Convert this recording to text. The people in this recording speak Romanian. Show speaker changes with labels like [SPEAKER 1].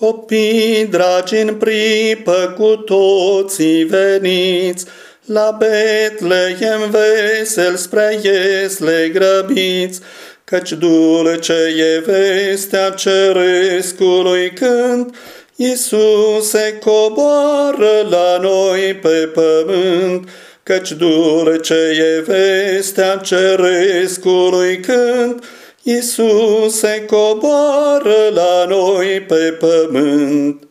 [SPEAKER 1] Copii dragi în pripă cu toții veniți, la Betlehem vesel spre Iesle grăbiți, Căci dulce e vestea cerescului când Iisuse coboară la noi pe pământ, Căci dulce e vestea cerescului când Iisuse coboară la noi pe pământ.